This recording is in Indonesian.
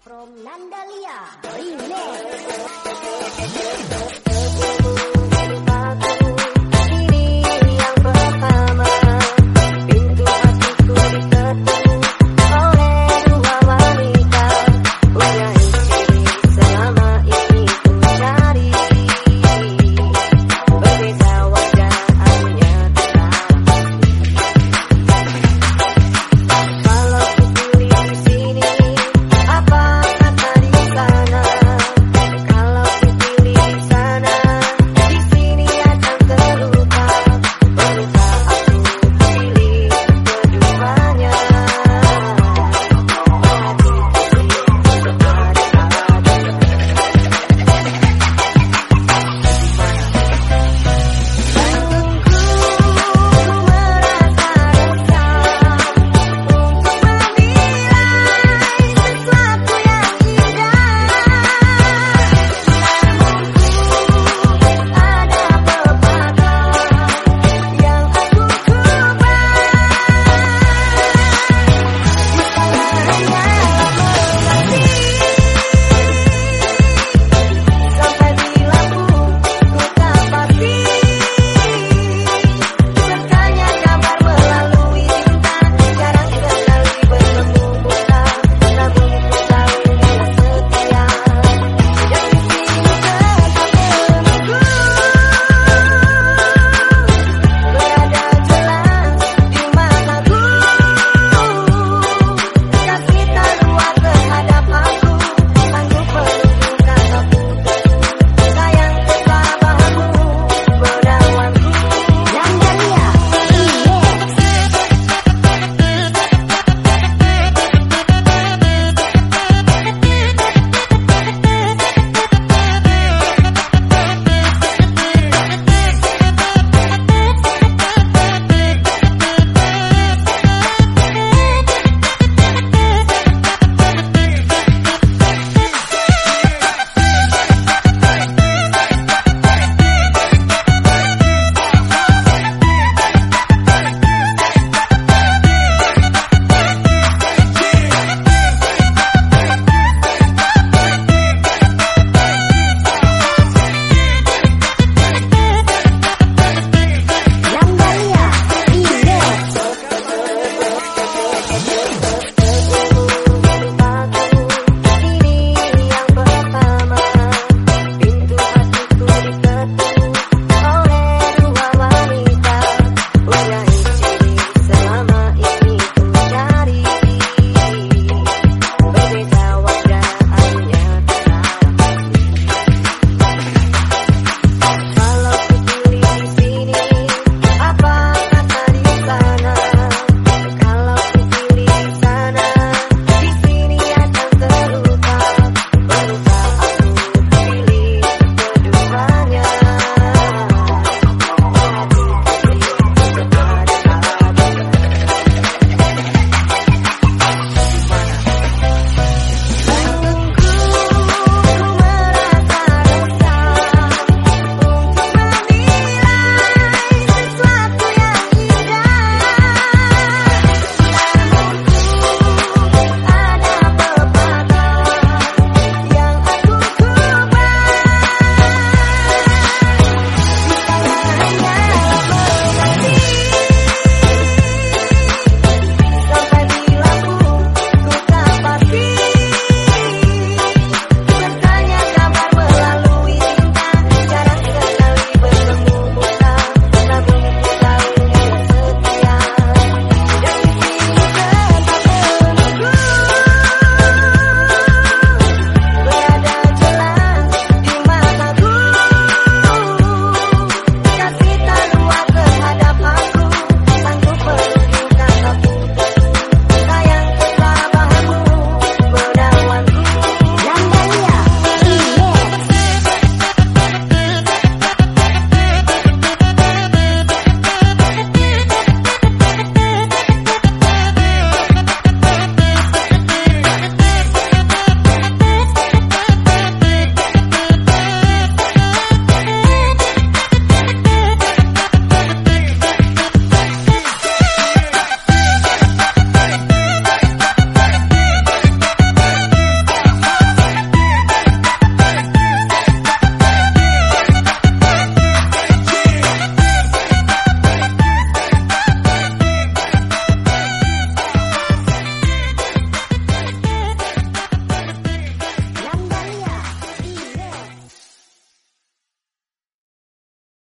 From Nandalia Remix